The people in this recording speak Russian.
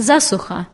засуха.